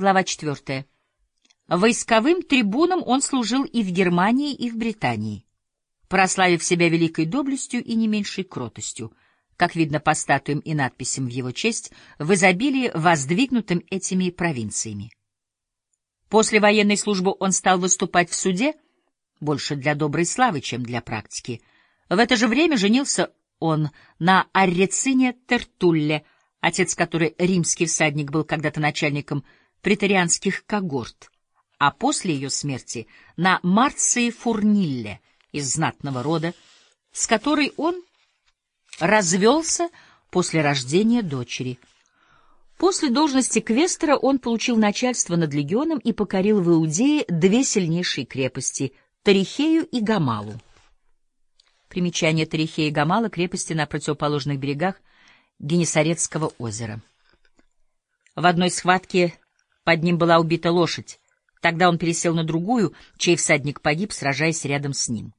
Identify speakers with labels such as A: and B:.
A: Глава 4. Войсковым трибуном он служил и в Германии, и в Британии, прославив себя великой доблестью и не меньшей кротостью, как видно по статуям и надписям в его честь, в изобилии, воздвигнутым этими провинциями. После военной службы он стал выступать в суде, больше для доброй славы, чем для практики. В это же время женился он на Аррецине Тертулле, отец которой римский всадник был когда-то начальником претарианских когорт а после ее смерти на Марции Фурнилле из знатного рода, с которой он развелся после рождения дочери. После должности квестера он получил начальство над легионом и покорил в Иудее две сильнейшие крепости — Тарихею и Гамалу. Примечание Тарихея и Гамала — крепости на противоположных берегах Генесарецкого озера. В одной схватке под ним была убита лошадь, Тогда он пересел на другую, чей всадник погиб, сражаясь рядом с ним.